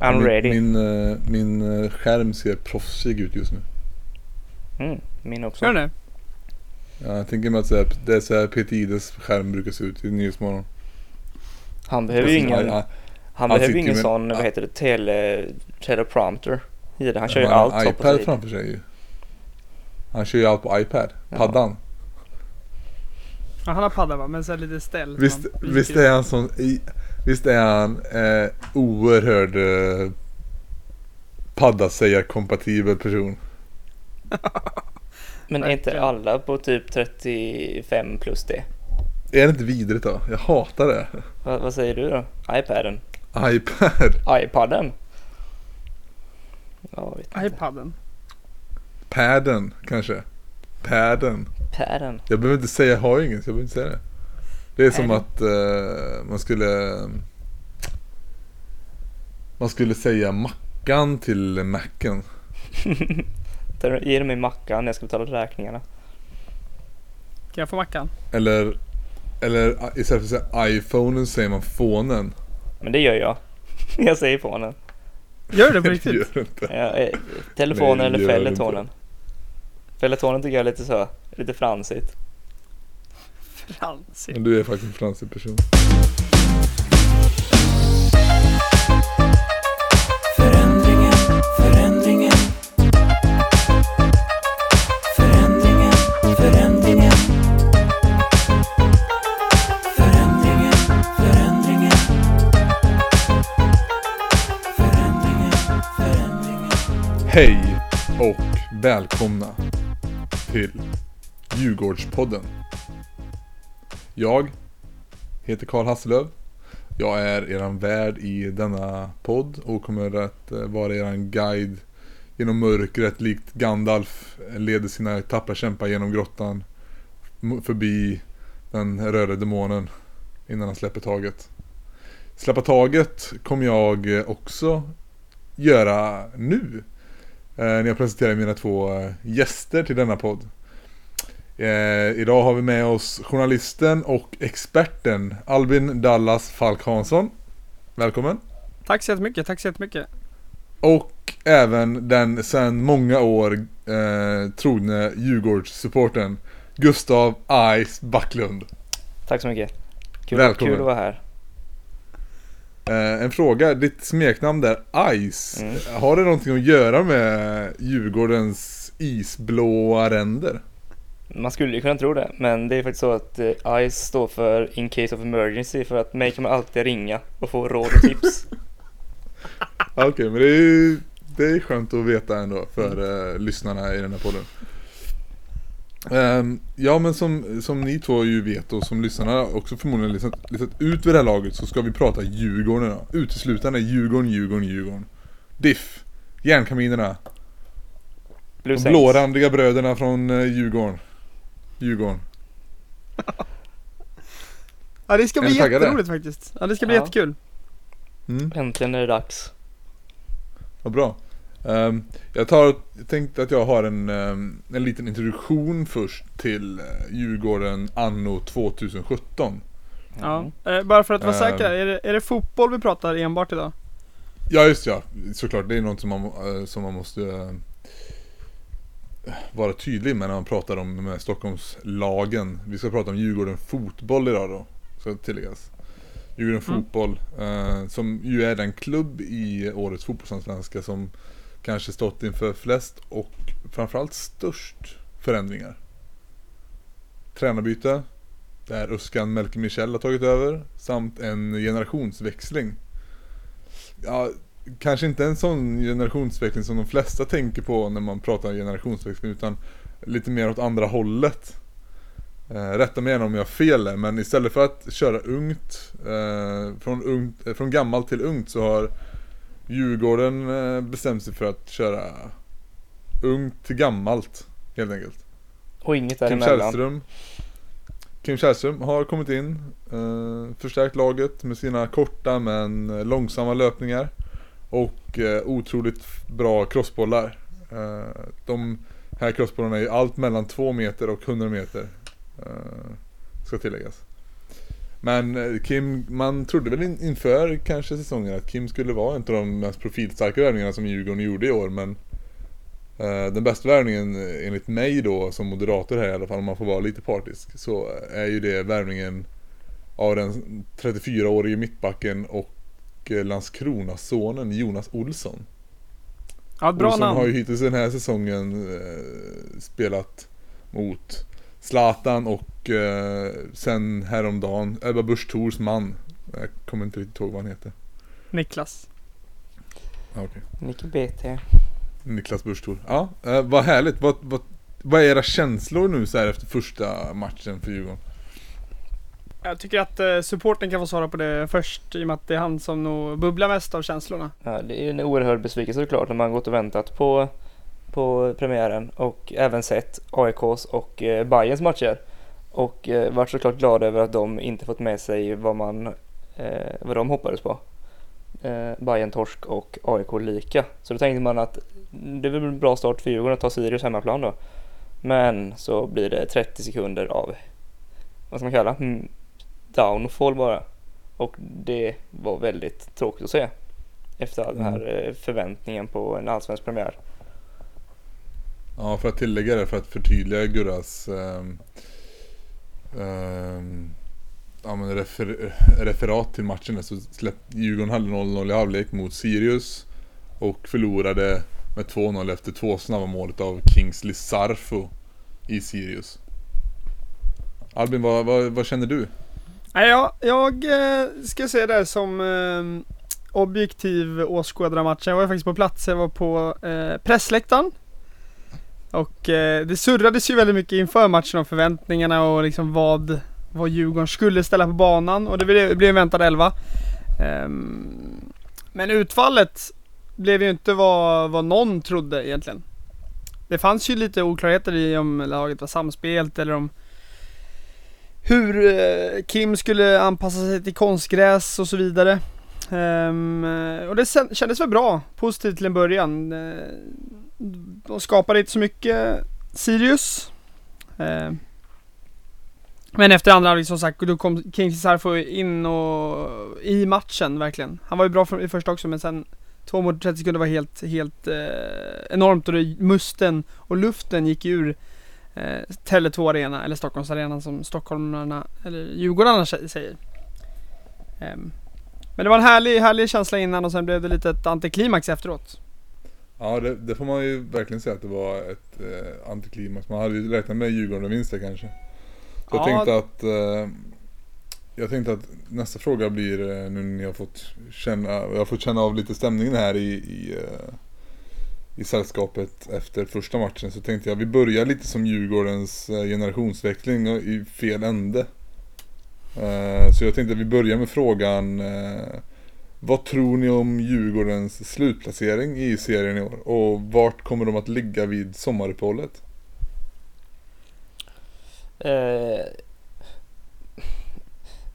I'm min, ready. Min, eh, min eh, skärm ser proffsig ut just nu. Mm, min också. Gör det? Ja, jag tänker mig att här, det är så här Peter Ides skärm brukar se ut i Nyhetsmorgon. Han behöver ju ingen, han, han behöver ingen med- sån, vad heter det, tele, teleprompter i det. Han kör ju han har allt en hoppas iPad framför sig ju. Han kör ju allt på iPad. Paddan. Ja, han har padda va? Men så lite ställ. som Visst, visst är han sån, i, visst är han eh, oerhörd eh, paddasägar-kompatibel person. Men är inte alla på typ 35 plus det? Är det inte vidrigt då? Jag hatar det. Va, vad säger du då? iPaden? iPad. iPaden? Ja, jag vet inte. iPaden. Padden kanske. Padden. Paden? Jag behöver inte säga, jag har ju inget, så jag behöver inte säga det. Det är som att eh, man skulle Man skulle säga mackan till macken. Ge mig mackan när jag ska betala räkningarna. Kan jag få mackan? Eller Eller eh, istället för att säga iPhonen säger man fånen. Men det gör jag. Jag säger på den. Gör det på riktigt? gör du inte. Ja, eh, telefonen Nej, eller du felletonen. Felletonen tycker jag är lite så, lite fransigt. Fransigt. Men du är faktiskt en fransig person. Förändringen, förändringen. Förändringen, förändringen. Förändringen, förändringen. Förändringen, förändringen. Hej och välkomna till Djurgårdspodden. Jag heter Karl Hasselöv. Jag är eran värd i denna podd och kommer att eh, vara eran guide genom mörkret likt Gandalf leder sina tappra kämpar genom grottan förbi den röda demonen innan han släpper taget. Släppa taget kommer jag eh, också göra nu eh, när jag presenterar mina två gäster till denna podd. Eh, idag har vi med oss journalisten och experten Albin Dallas Falk Hansson. Välkommen. Tack så jättemycket, tack så jättemycket. Och även den sedan många år eh, trogne Djurgårdssupporten Gustav Ice Backlund. Tack så mycket. Kul, Välkommen. kul att vara här. Eh, en fråga, ditt smeknamn där Ice, Mm. har det någonting att göra med Djurgårdens isblåa ränder? Man skulle ju kunna tro det, men det är faktiskt så att eh, ICE står för In Case of Emergency för att mig kan man alltid ringa och få råd och tips. Okej, men det är ju det är skönt att veta ändå för eh, lyssnarna i den här podden. Ehm, ja men som, som ni två ju vet och som lyssnarna också förmodligen listat, listat ut vid det här laget så ska vi prata Djurgården idag. Uteslutande Djurgården, Djurgården, Djurgården. Diff, järnkaminerna, Blue de blårandiga bröderna från eh, Djurgården. Djurgården. Ja det ska bli jätteroligt faktiskt. Ja det ska bli Ja. jättekul. Mm. Äntligen är det dags. Vad bra. Ehm, jag, tar, jag tänkte att jag har en, ehm, en liten introduktion först till uh, Djurgården anno 2017. Ja. Eh, bara för att vara Ehm. säker, är det, är det fotboll vi pratar enbart idag? Ja just ja, såklart det är något som man, eh, som man måste eh, vara tydlig med när man pratar om med Stockholmslagen. Vi ska prata om Djurgården fotboll idag då, ska tilläggas. Djurgården Mm. fotboll, eh, som ju är den klubb i årets fotbollsallsvenska som kanske stått inför flest och framförallt störst förändringar. Tränarbyte, där Uskan Melker Michel har tagit över, samt en generationsväxling. Ja, kanske inte en sån generationsväxling som de flesta tänker på när man pratar generationsväxling utan lite mer åt andra hållet. Eh, rätta mig gärna om jag har fel men istället för att köra ungt, eh, från, ungt eh, från gammalt till ungt så har Djurgården eh, bestämt sig för att köra ungt till gammalt helt enkelt. Och inget Kim däremellan. Källström Kim Källström har kommit in, eh, förstärkt laget med sina korta men långsamma löpningar och eh, otroligt bra crossbollar. Eh, de här crossbollarna är ju allt mellan 2 meter och 100 meter. Eh, ska tilläggas. Men eh, Kim, man trodde väl in, inför kanske säsongen att Kim skulle vara en av de mest profilstarka värvningarna som Djurgården gjorde i år men eh, Den bästa värvningen eh, enligt mig då som moderator här i alla fall om man får vara lite partisk Så eh, är ju det värvningen av den 34-årige mittbacken och eh, Landskrona-sonen Jonas Olsson Ja, bra Olsson namn. har ju hittills den här säsongen eh, spelat mot Zlatan och eh, sen häromdagen Ebba Busch Thors man. Jag kommer inte riktigt ihåg vad han heter. Niklas. Ah, okej. Nicky BT. Niklas Busch Thor. Ja, eh, vad härligt. Vad, vad, vad är era känslor nu så här efter första matchen för Djurgården? Jag tycker att eh, supporten kan få svara på det först i och med att det är han som nog bubblar mest av känslorna. Ja, det är en oerhörd besvikelse såklart när man gått och väntat på, på premiären och även sett AIKs och eh, Bayerns matcher. Och eh, varit såklart glad över att de inte fått med sig vad, man, eh, vad de hoppades på. Eh, Bayern torsk och AIK lika. Så då tänkte man att det är väl en bra start för Djurgården att ta Sirius hemmaplan då. Men så blir det 30 sekunder av, vad ska man kalla downfall bara. Och det var väldigt tråkigt att se. Efter all den här eh, förväntningen på en allsvensk premiär. Ja, för att tillägga det, för att förtydliga Gurras ehm, ehm, ja, men refer, referat till matchen så släppte Djurgården hade 0-0 i halvlek mot Sirius och förlorade med 2-0 efter två snabba målet av Kingsley Sarfo i Sirius. Albin, vad, vad, vad känner du? Jag, jag ska se det som eh, objektiv åskådare av matchen. Jag var ju faktiskt på plats, jag var på eh, pressläktaren. Och eh, det surrades ju väldigt mycket inför matchen om förväntningarna och liksom vad, vad Djurgården skulle ställa på banan och det blev, blev en väntad elva. Ehm, men utfallet blev ju inte vad, vad någon trodde egentligen. Det fanns ju lite oklarheter i om laget var samspelt eller om hur eh, Kim skulle anpassa sig till konstgräs och så vidare. Ehm, och det kändes väl bra, positivt till en början. Eh, De skapade inte så mycket, Sirius. Ehm, men efter andra halvlek som sagt, då kom King Sarfo in och i matchen verkligen. Han var ju bra för, i första också men sen två mot 30 sekunder var helt, helt eh, enormt och det, musten och luften gick ur eh, Tele2 Arena, eller Stockholms Arena som stockholmarna, eller djurgårdarna sä- säger. Ehm, men det var en härlig, härlig känsla innan och sen blev det lite ett antiklimax efteråt. Ja, det, det får man ju verkligen säga att det var ett eh, antiklimax. Man hade ju räknat med Djurgården vinst där kanske. Så jag Ja. tänkte att eh, Jag tänkte att nästa fråga blir eh, nu när ni har fått känna, jag har fått känna av lite stämningen här i, i, eh, i sällskapet efter första matchen så tänkte jag vi börjar lite som Djurgårdens eh, generationsväxling i fel ände. Eh, så jag tänkte att vi börjar med frågan eh, Vad tror ni om Djurgårdens slutplacering i serien i år? Och vart kommer de att ligga vid sommaruppehållet? Eh,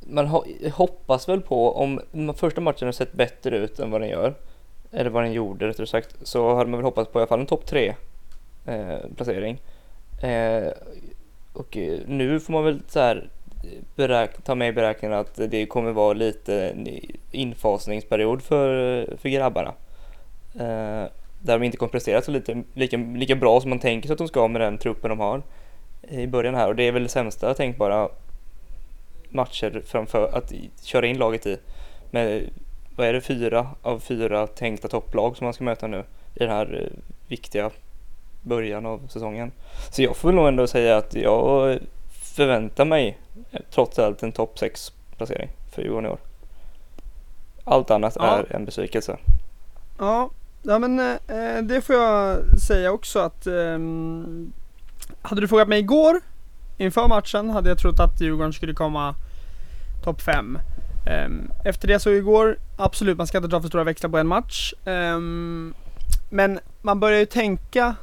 man hoppas väl på, om första matchen har sett bättre ut än vad den gör, eller vad den gjorde rättare sagt, så hade man väl hoppats på i alla fall en topp tre eh, placering. Eh, och eh, nu får man väl så här ta med i beräkningen att det kommer vara lite infasningsperiod för, för grabbarna. Eh, där de inte kommer prestera så lite, lika, lika bra som man tänker sig att de ska med den truppen de har i början här och det är väl det sämsta tänkbara matcher framför att köra in laget i. Med, vad är det, fyra av fyra tänkta topplag som man ska möta nu i den här eh, viktiga början av säsongen. Så jag får nog ändå säga att jag förväntar mig eh, trots allt en topp 6 placering för Djurgården i år. Allt annat Ja. är en besvikelse. Ja, ja men eh, det får jag säga också att ehm, hade du frågat mig igår inför matchen hade jag trott att Djurgården skulle komma topp 5. Ehm, efter det så igår, absolut man ska inte dra för stora växlar på en match. Ehm, men man börjar ju tänka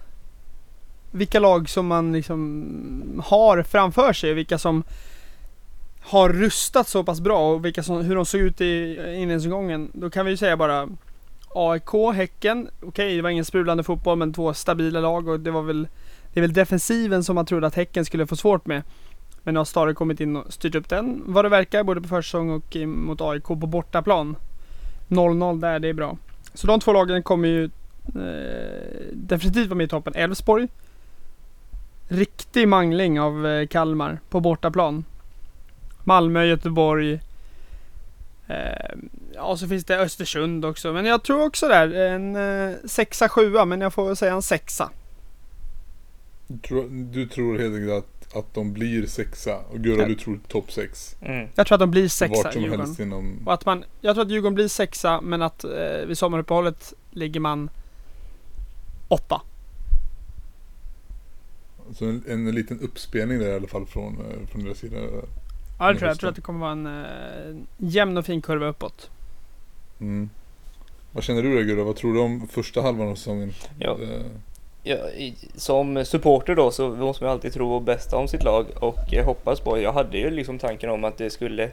vilka lag som man liksom har framför sig och vilka som har rustat så pass bra och vilka som, hur de såg ut i inledningsomgången. Då kan vi ju säga bara AIK, Häcken, okej det var ingen sprudlande fotboll men två stabila lag och det var väl Det är väl defensiven som man trodde att Häcken skulle få svårt med. Men nu har Stare kommit in och styrt upp den vad det verkar både på försäsong och mot AIK på bortaplan. 0-0 där, det är bra. Så de två lagen kommer ju eh, definitivt vara med i toppen. Elfsborg. Riktig mangling av eh, Kalmar på bortaplan. Malmö, Göteborg. Eh, ja, så finns det Östersund också. Men jag tror också där en eh, sexa, sjua. Men jag får väl säga en sexa. Du tror, du tror helt enkelt att, att de blir sexa och Gurra Ja. du tror topp sex. Mm. Jag tror att de blir sexa, Vart som Djurgården. helst inom... Och att man, jag tror att Djurgården blir sexa, men att eh, vid sommaruppehållet ligger man åtta. Så en, en liten uppspelning där i alla fall från, eh, från deras sida. Ja, det tror jag. Jag tror att det kommer vara en eh, jämn och fin kurva uppåt. Mm. Vad känner du då Gurra? Vad tror du om första halvan av säsongen? Ja. Eh, Ja, som supporter då så måste man alltid tro bästa om sitt lag och eh, hoppas på. Jag hade ju liksom tanken om att det skulle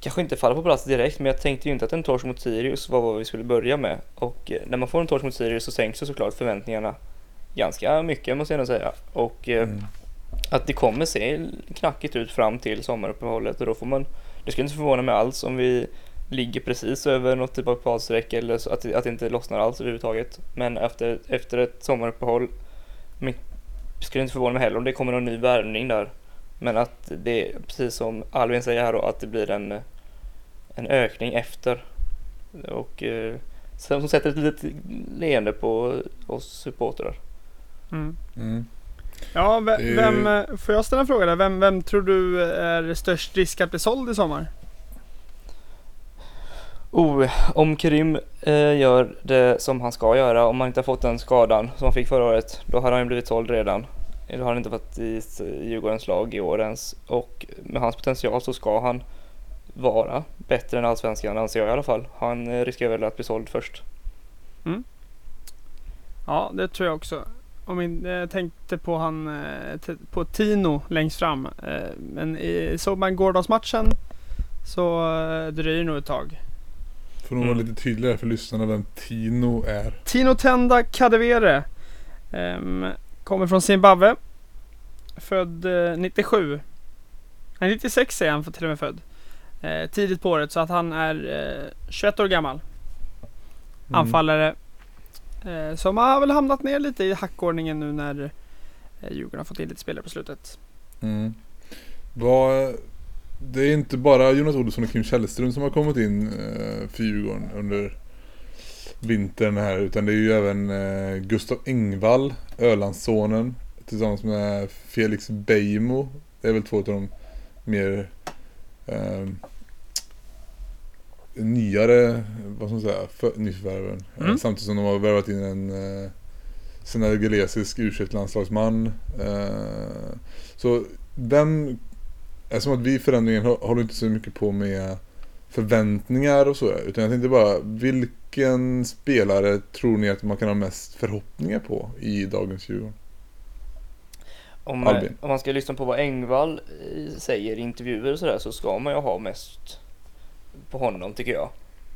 kanske inte falla på plats direkt men jag tänkte ju inte att en torsk mot Sirius var vad vi skulle börja med. Och eh, när man får en torsk mot Sirius så sänks ju såklart förväntningarna ganska mycket måste jag nog säga. Och eh, mm. att det kommer se knackigt ut fram till sommaruppehållet och då får man Det skulle inte förvåna mig alls om vi ligger precis över något typ av kvalstreck eller så att, det- att det inte lossnar alls överhuvudtaget. Men efter, efter ett sommaruppehåll men, skulle inte förvåna mig heller om det kommer någon ny värvning där. Men att det, precis som Alvin säger här då, att det blir en, en ökning efter. Och eh, som sätter ett litet leende på oss supportrar. Mm. Mm. Ja, ve- Det är- vem, eh, får jag ställa en fråga där? Vem, vem tror du är störst risk att bli såld i sommar? Oh, om Krim eh, gör det som han ska göra, om han inte har fått den skadan som han fick förra året, då hade han ju blivit såld redan. Då har han inte varit i Djurgårdens lag i år ens. Och med hans potential så ska han vara bättre än allsvenskan, anser jag i alla fall. Han eh, riskerar väl att bli såld först. Mm. Ja, det tror jag också. Om jag eh, tänkte på han, eh, på Tino längst fram. Eh, men i, såg man gårdagsmatchen så dröjer det nog ett tag. Får nog vara Mm. lite tydligare för lyssnarna vem Tino är. Tino Tenda Kadewere. ehm, kommer från Zimbabwe. Född eh, 97. Nej 96 är han för till och med född. Eh, tidigt på året så att han är eh, 21 år gammal. Mm. Anfallare. Som har väl hamnat ner lite i hackordningen nu när Djurgården har fått in lite spelare på slutet. Mm. Vad, det är inte bara Jonas Olsson och Kim Källström som har kommit in eh, för Djurgården under vintern här utan det är ju även eh, Gustav Engvall, Ölandssonen tillsammans med Felix Beijmo. Det är väl två av de mer eh, nyare, vad ska man säga, för, nyförvärven. Eh, Mm. Samtidigt som de har värvat in en eh, senegalesisk u landslagsman eh, Så vem, eftersom att vi förändringen hå- håller inte så mycket på med förväntningar och så utan jag tänkte bara vilken spelare tror ni att man kan ha mest förhoppningar på i dagens Djurgården? Om, Albin. om man ska lyssna på vad Engvall eh, säger i intervjuer och sådär så ska man ju ha mest på honom tycker jag.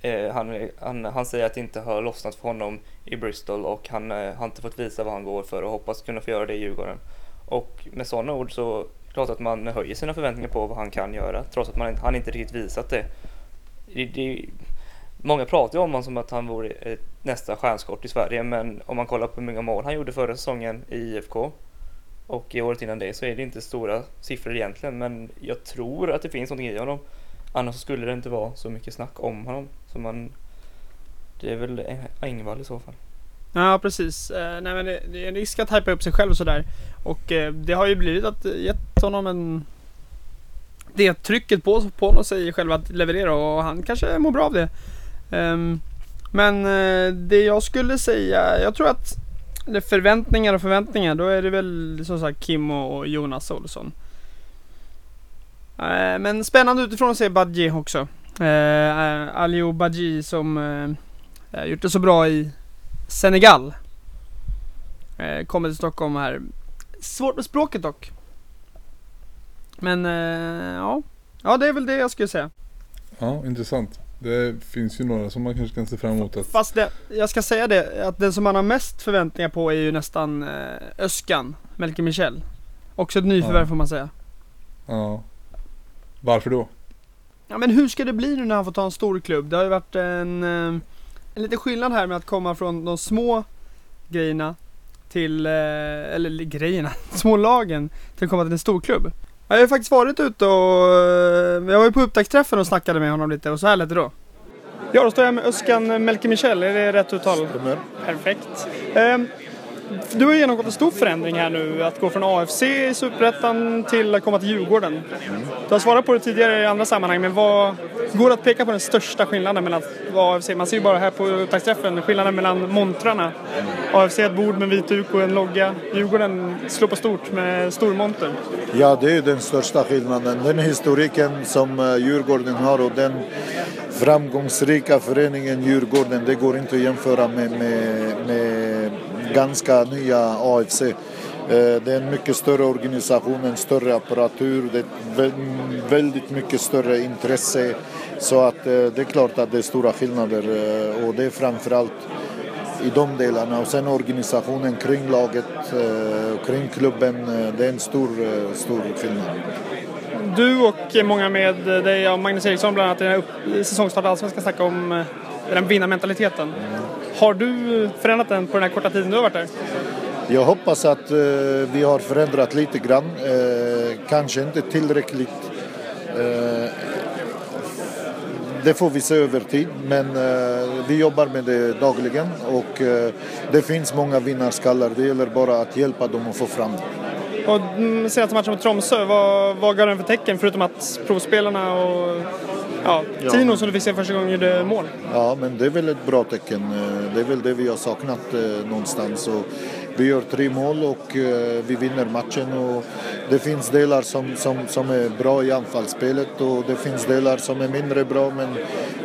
Eh, han, han, han säger att det inte har lossnat för honom i Bristol och han eh, har inte fått visa vad han går för och hoppas kunna få göra det i Djurgården. Och med sådana ord så klart att man höjer sina förväntningar på vad han kan göra trots att man, han inte riktigt visat det. det, det många pratar ju om honom som att han vore nästa stjärnskott i Sverige men om man kollar på hur många mål han gjorde förra säsongen i IFK och i året innan det så är det inte stora siffror egentligen men jag tror att det finns någonting i honom. Annars skulle det inte vara så mycket snack om honom. Så man, det är väl Engvall i så fall. Ja precis. Eh, nej men det, det är en risk att hypa upp sig själv och sådär. Och eh, det har ju blivit att gett honom en... Det trycket på, på honom sig själv att leverera och han kanske mår bra av det. Ehm, men eh, det jag skulle säga, jag tror att det förväntningar och förväntningar, då är det väl som sagt Kim och Jonas Olsson. Men spännande utifrån att se Badji också. Uh, Aliou Badji som eh, gjort det så bra i Senegal. Eh, kommer till Stockholm här. Svårt med språket dock. Men eh, ja. Ja det är väl det jag skulle säga. Ja, intressant. Det finns ju några som man kanske kan se fram emot att... Fast det, jag ska säga det, att den som man har mest förväntningar på är ju nästan eh, Öskan, Melker Michel. Också ett nyförvärv Ja. får man säga. Ja. Varför då? Ja men hur ska det bli nu när han får ta en stor klubb? Det har ju varit en, eh, en liten skillnad här med att komma från de små grejerna till, eh, eller grejerna, små lagen till att komma till en stor klubb. Jag har ju faktiskt varit ute och, eh, jag var ju på upptaktsträffen och snackade med honom lite och så här lät det då. Ja, då står jag med Öskan Melke Michel, är det rätt uttal? Stämmer. Perfekt. Ehm, du har genomgått en stor förändring här nu, att gå från AFC i Superettan till att komma till Djurgården. Du har svarat på det tidigare i andra sammanhang, men vad går det att peka på den största skillnaden mellan AFC? Man ser ju bara här på upptaktsträffen skillnaden mellan montrarna. AFC ett bord med vit duk och en logga. Djurgården slår på stort med stor monter. Ja, det är den största skillnaden. Den historiken som eh, Djurgården har och den framgångsrika föreningen Djurgården, det går inte att jämföra med, med, med ganska nya AFC. Eh, det är en mycket större organisation, en större apparatur, det är väldigt mycket större intresse. Så att eh, det är klart att det är stora skillnader eh, och det är framförallt i de delarna. Och sen organisationen kring laget, kring klubben, det är en stor, stor skillnad. Du och många med dig, Magnus Eriksson bland annat, i den här säsongsstarten i Allsvenskan snackade om den vinnarmentaliteten. Har du förändrat den på den här korta tiden du har varit där? Jag hoppas att eh, vi har förändrat lite grann, eh, kanske inte tillräckligt. Eh, det får vi se över tid, men eh, vi jobbar med det dagligen och eh, det finns många vinnarskallar. Det gäller bara att hjälpa dem att få fram det. Och mm, senaste matchen mot Tromsö, vad, vad gav den för tecken förutom att provspelarna och ja, Ja. Tino som du fick se första gången gjorde mål? Ja, men det är väl ett bra tecken. Eh, Det är väl det vi har saknat eh, någonstans. Och vi gör tre mål och eh, vi vinner matchen. Och det finns delar som, som, som är bra i anfallsspelet och det finns delar som är mindre bra. Men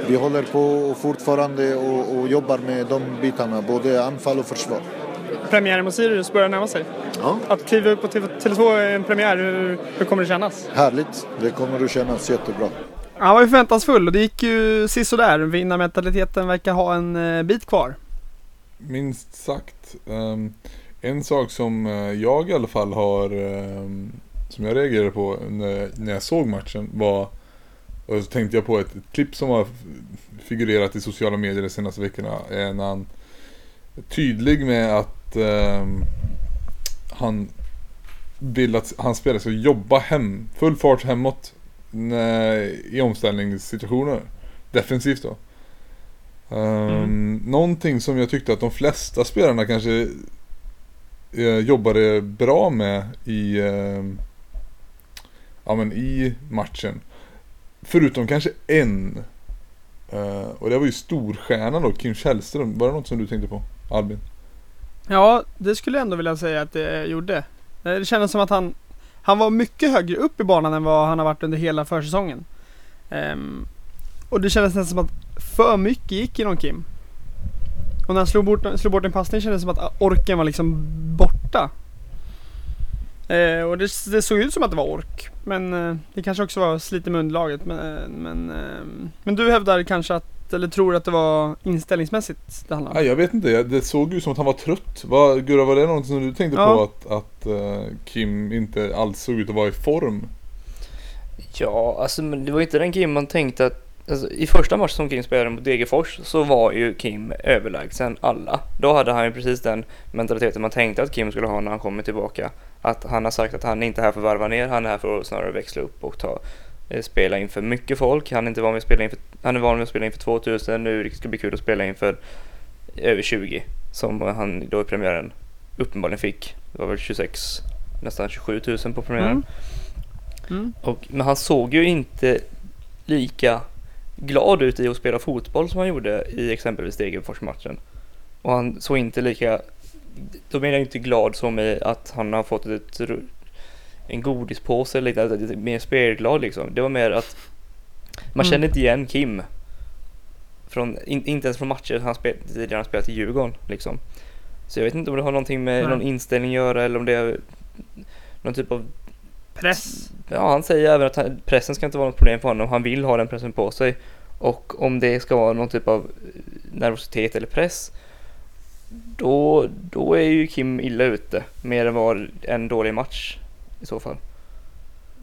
vi håller på och fortfarande och, och jobbar med de bitarna, både anfall och försvar. Premiären mot Sirius börjar närma sig. Ja. Att kliva upp på TV- Tele2 är en premiär, hur, hur kommer det kännas? Härligt, det kommer att kännas jättebra. Han var ju förväntansfull och det gick ju sisådär. Vinnarmentaliteten verkar ha en eh, bit kvar. Minst sagt. Ehm, en sak som eh, jag i alla fall har, ehm, som jag reagerade på när, när jag såg matchen var, och så tänkte jag på ett, ett klipp som har figurerat i sociala medier de senaste veckorna, är när han är tydlig med att ehm, han vill att hans spelare ska jobba hem, full fart hemåt när, i omställningssituationer. Defensivt då. Um, Någonting som jag tyckte att de flesta spelarna kanske eh, jobbade bra med i, eh, ja, men i matchen. Förutom kanske en. Eh, och det var ju storstjärnan då, Kim Källström. Var det något som du tänkte på, Albin? Ja, det skulle jag ändå vilja säga att det gjorde. Eh, det kändes som att han, han var mycket högre upp i banan än vad han har varit under hela försäsongen. Um, och det kändes nästan som att för mycket gick genom Kim. Och när han slog bort, slog bort en passning kändes det som att ah, orken var liksom borta. Eh, och det, det såg ut som att det var ork. Men eh, det kanske också var slit i underlaget. Men, eh, men, eh, men du hävdar kanske att, eller tror att det var inställningsmässigt det handlade om? Nej, jag vet inte. Jag- Det såg ju som att han var trött. Vad, Gurra, var det något som du tänkte Ja. på? Att, att eh, Kim inte alls såg ut att vara i form? Ja, alltså men det var inte den Kim man tänkte att Alltså, I första matchen som Kim spelade mot Degerfors så var ju Kim överlägsen alla. Då hade han ju precis den mentaliteten man tänkte att Kim skulle ha när han kommer tillbaka. Att han har sagt att han är inte här för att varva ner, han är här för att snarare växla upp och ta, spela inför mycket folk. Han är inte van vid att spela inför, han är van vid att spela inför 2000, nu ska det bli kul att spela inför över 20 som han då i premiären uppenbarligen fick. Det var väl 26, nästan 27 000 på premiären. Mm. Mm. Och, men han såg ju inte lika glad ut i att spela fotboll som han gjorde i exempelvis Degerfors-matchen. Och han såg inte lika, då menar jag inte glad som i att han har fått ett, en godispåse eller lite mer spelglad liksom. Det var mer att man Mm. kände inte igen Kim. Från, in, inte ens från matcher han spel, tidigare han spelat i Djurgården liksom. Så jag vet inte om det har någonting med Nej. någon inställning att göra eller om det är någon typ av Press. Ja, han säger även att han- pressen ska inte vara något problem för honom. Han vill ha den pressen på sig. Och om det ska vara någon typ av eh, nervositet eller press, då, då är ju Kim illa ute. Mer än vad en dålig match i så fall.